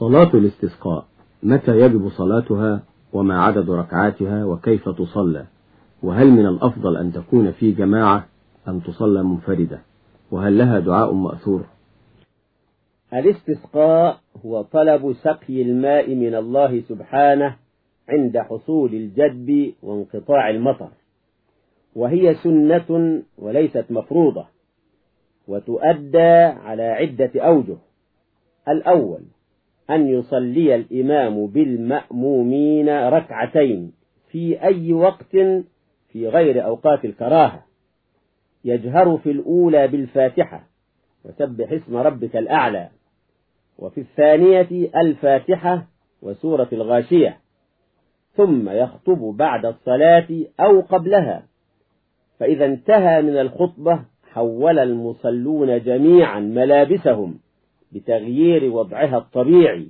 صلاة الاستسقاء متى يجب صلاتها وما عدد ركعاتها وكيف تصلى؟ وهل من الأفضل أن تكون في جماعة أم تصلى منفردة؟ وهل لها دعاء مأثور؟ الاستسقاء هو طلب سقي الماء من الله سبحانه عند حصول الجدب وانقطاع المطر. وهي سنة وليست مفروضة وتؤدى على عدة أوجه. الأول أن يصلي الإمام بالمأمومين ركعتين في أي وقت في غير أوقات الكراهة. يجهر في الأولى بالفاتحة. وسبح اسم ربك الأعلى. وفي الثانية الفاتحة وسورة الغاشية. ثم يخطب بعد الصلاة أو قبلها. فإذا انتهى من الخطبة حول المصلون جميعا ملابسهم. بتغيير وضعها الطبيعي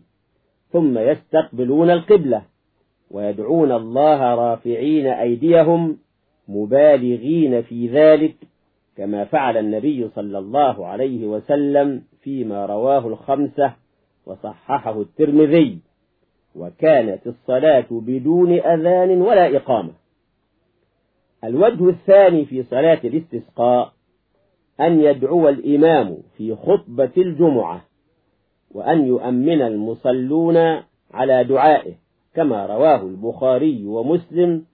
ثم يستقبلون القبلة ويدعون الله رافعين أيديهم مبالغين في ذلك كما فعل النبي صلى الله عليه وسلم فيما رواه الخمسة وصححه الترمذي وكانت الصلاة بدون أذان ولا إقامة. الوجه الثاني في صلاة الاستسقاء أن يدعو الإمام في خطبة الجمعة. وأن يؤمن المصلون على دعائه كما رواه البخاري ومسلم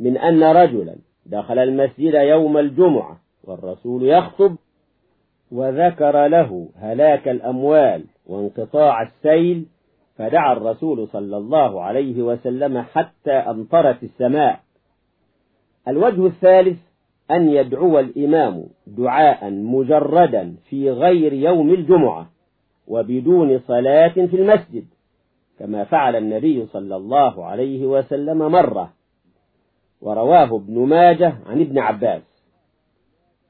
من أن رجلا دخل المسجد يوم الجمعة والرسول يخطب وذكر له هلاك الأموال وانقطاع السيل فدعا الرسول صلى الله عليه وسلم حتى أمطرت السماء. الوجه الثالث أن يدعو الإمام دعاء مجردا في غير يوم الجمعة. وبدون صلاة في المسجد كما فعل النبي صلى الله عليه وسلم مرة. ورواه ابن ماجه عن ابن عباس.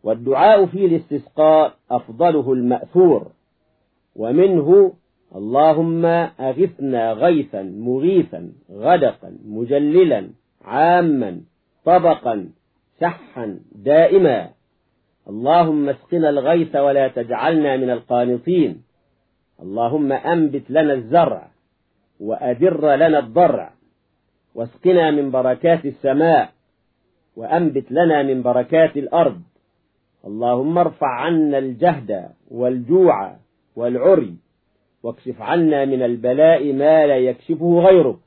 والدعاء في الاستسقاء أفضله المأثور ومنه اللهم أغثنا غيثا مغيثا غدقا مجللا عاما طبقا سحا دائما. اللهم اسقنا الغيث ولا تجعلنا من القانطين. اللهم أنبت لنا الزرع وأدر لنا الضرع واسقنا من بركات السماء وأنبت لنا من بركات الأرض. اللهم ارفع عنا الجهد والجوع والعري واكشف عنا من البلاء ما لا يكشفه غيرك.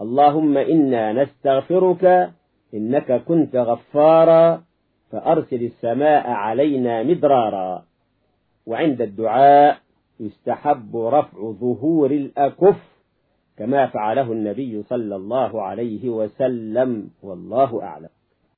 اللهم إنا نستغفرك إنك كنت غفارا فأرسل السماء علينا مدرارا. وعند الدعاء يستحب رفع ظهور الأكف كما فعله النبي صلى الله عليه وسلم والله أعلم.